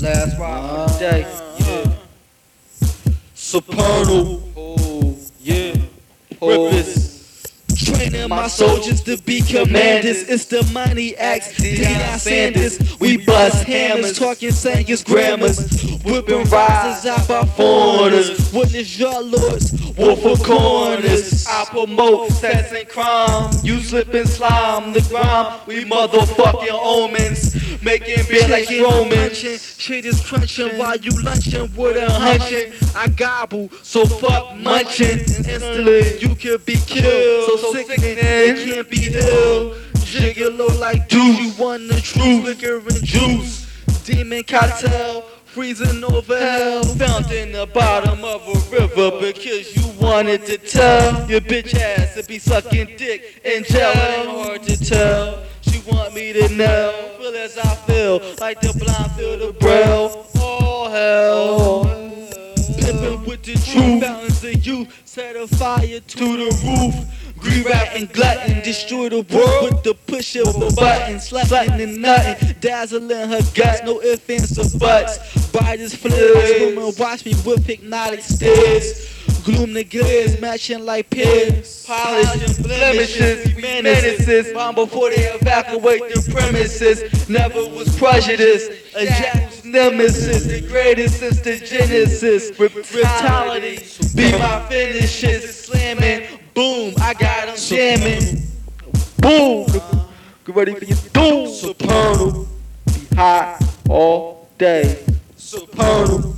Last ride of the day. Yeah. Supernal. Oh, Yeah. oh. Ripless. Training my soldiers to be commanders. It's the money acts, Deion Sanders. We bust hammers, talking sayings, grammars. Whipping risers out by foreigners. Witness your lords, wolf of corners. I promote stats and crime. You slip and slime the grime. We motherfucking omens. Making beer like Romans. Shit is crunching while you lunching with a hunching. I gobble, so fuck munching. Instantly, you could be killed. So sickening, it can't be healed. Gigolo like juice, you want the truth. Liquor and juice, demon cartel. Freezing over hell, found in the bottom of a river because you wanted to tell your bitch ass to be sucking dick in jail. Ain't hard to tell. She want me to know, feel as I feel, like the blind feel the braille. Oh hell. Pimpin' with the truth, fountains of youth, set a fire to the roof. Green rap and glutton, destroy the world with the push of a button, slutting and nutting, dazzling her guts, no ifs, ands, or buts. Brightest flares, women watch me with hypnotic stares. Gloom the glares, matching like peers. Polishing blemishes, menaces. Bomb before they evacuate the premises. Never was prejudiced. A jack's nemesis, the greatest since the genesis. With brutality, be my finishes. Slamming, boom, I got them jamming. Boom, get ready for your doom. Supernal, be high all day. Supernal.